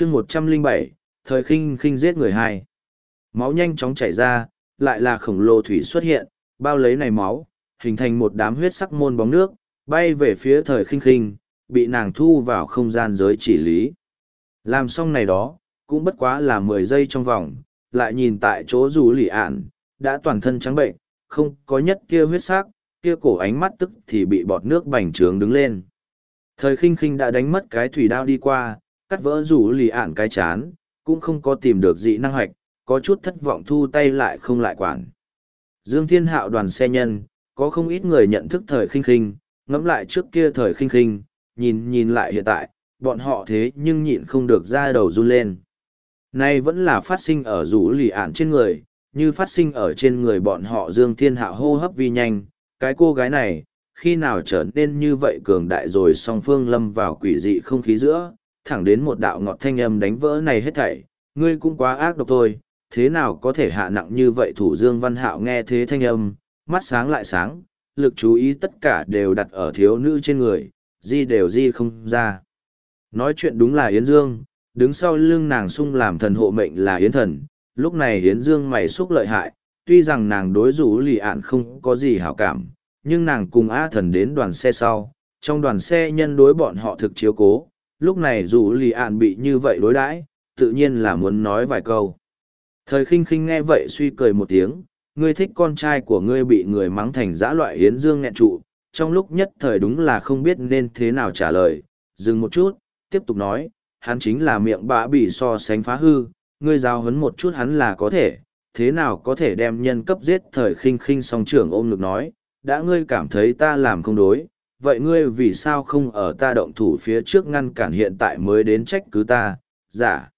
chương một trăm linh bảy, thời khinh khinh giết người hai. Máu nhanh chóng chảy ra, lại là khổng lồ thủy xuất hiện, bao lấy này máu, hình thành một đám huyết sắc môn bóng nước, bay về phía thời khinh khinh, bị nàng thu vào không gian giới chỉ lý. Làm xong này đó, cũng bất quá là mười giây trong vòng, lại nhìn tại chỗ rủ lì ạn, đã toàn thân trắng bệnh, không có nhất kia huyết sắc, kia cổ ánh mắt tức thì bị bọt nước bành trướng đứng lên. Thời khinh khinh đã đánh mất cái thủy đao đi qua cắt vỡ rủ lì ản cái chán, cũng không có tìm được dị năng hoạch có chút thất vọng thu tay lại không lại quản. Dương thiên hạo đoàn xe nhân, có không ít người nhận thức thời khinh khinh, ngẫm lại trước kia thời khinh khinh, nhìn nhìn lại hiện tại, bọn họ thế nhưng nhịn không được ra đầu run lên. Nay vẫn là phát sinh ở rủ lì ản trên người, như phát sinh ở trên người bọn họ dương thiên hạ hô hấp vi nhanh, cái cô gái này, khi nào trở nên như vậy cường đại rồi song phương lâm vào quỷ dị không khí giữa thẳng đến một đạo ngọt thanh âm đánh vỡ này hết thảy. Ngươi cũng quá ác độc thôi, thế nào có thể hạ nặng như vậy thủ dương văn hạo nghe thế thanh âm, mắt sáng lại sáng, lực chú ý tất cả đều đặt ở thiếu nữ trên người, di đều di không ra. Nói chuyện đúng là yến dương, đứng sau lưng nàng sung làm thần hộ mệnh là yến thần. Lúc này yến dương mày xúc lợi hại, tuy rằng nàng đối rủ lì ạn không có gì hảo cảm, nhưng nàng cùng a thần đến đoàn xe sau, trong đoàn xe nhân đối bọn họ thực chiếu cố lúc này dù lì ạn bị như vậy đối đãi, tự nhiên là muốn nói vài câu. Thời khinh khinh nghe vậy suy cười một tiếng, ngươi thích con trai của ngươi bị người mắng thành dã loại hiến dương nghẹn trụ, trong lúc nhất thời đúng là không biết nên thế nào trả lời. Dừng một chút, tiếp tục nói, hắn chính là miệng bã bị so sánh phá hư, ngươi giao hấn một chút hắn là có thể, thế nào có thể đem nhân cấp giết? Thời khinh khinh song trưởng ôm ngực nói, đã ngươi cảm thấy ta làm không đối vậy ngươi vì sao không ở ta động thủ phía trước ngăn cản hiện tại mới đến trách cứ ta? Giả.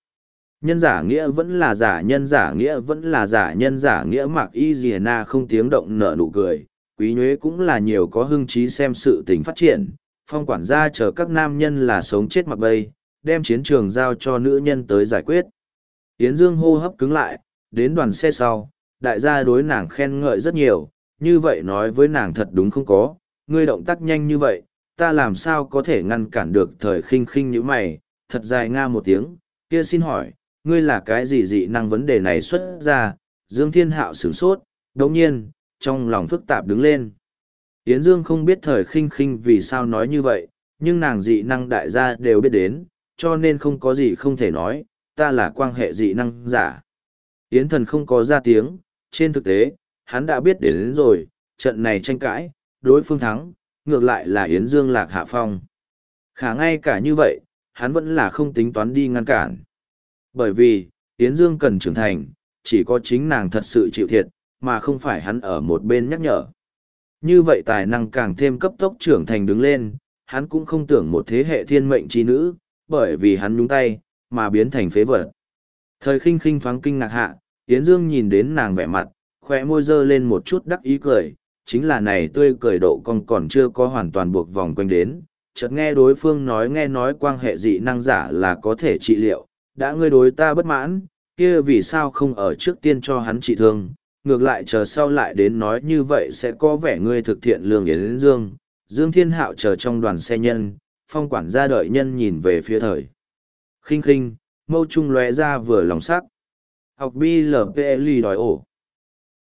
Nhân giả nghĩa vẫn là giả, nhân giả nghĩa vẫn là giả, nhân giả nghĩa mặc y dìa na không tiếng động nở nụ cười. Quý nhuế cũng là nhiều có hưng trí xem sự tình phát triển. Phong quản gia chờ các nam nhân là sống chết mặc bây đem chiến trường giao cho nữ nhân tới giải quyết. Yến dương hô hấp cứng lại, đến đoàn xe sau, đại gia đối nàng khen ngợi rất nhiều. Như vậy nói với nàng thật đúng không có ngươi động tác nhanh như vậy ta làm sao có thể ngăn cản được thời khinh khinh như mày thật dài nga một tiếng kia xin hỏi ngươi là cái gì dị năng vấn đề này xuất ra dương thiên hạo sửng sốt đồng nhiên trong lòng phức tạp đứng lên. Yến dương không biết thời khinh khinh vì sao nói như vậy nhưng nàng dị năng đại gia đều biết đến cho nên không có gì không thể nói ta là quan hệ dị năng giả. Yến thần không có ra tiếng trên thực tế hắn đã biết đến, đến rồi trận này tranh cãi đối phương thắng ngược lại là yến dương lạc hạ phong khả ngay cả như vậy hắn vẫn là không tính toán đi ngăn cản bởi vì, Yến Dương cần trưởng thành, chỉ có chính nàng thật sự chịu thiệt, mà không phải hắn ở một bên nhắc nhở. Như vậy tài năng càng thêm cấp tốc trưởng thành đứng lên, hắn cũng không tưởng một thế hệ thiên mệnh chi nữ, bởi vì hắn nhúng tay, mà biến thành phế vật. Thời khinh khinh thoáng kinh ngạc hạ, Yến Dương nhìn đến nàng vẻ mặt, khỏe môi dơ lên một chút đắc ý cười, chính là này tươi cười độ con còn chưa có hoàn toàn buộc vòng quanh đến, chợt nghe đối phương nói nghe nói quan hệ dị năng giả là có thể trị liệu, đã ngươi đối ta bất mãn, kia vì sao không ở trước tiên cho hắn trị thương, ngược lại chờ sau lại đến nói như vậy sẽ có vẻ ngươi thực thiện lương yến dương. Dương Thiên Hạo chờ trong đoàn xe nhân, phong quản gia đợi nhân nhìn về phía thời. khinh khinh, mâu trung lóe ra vừa lòng sắc. Học BLPL đòi ổ.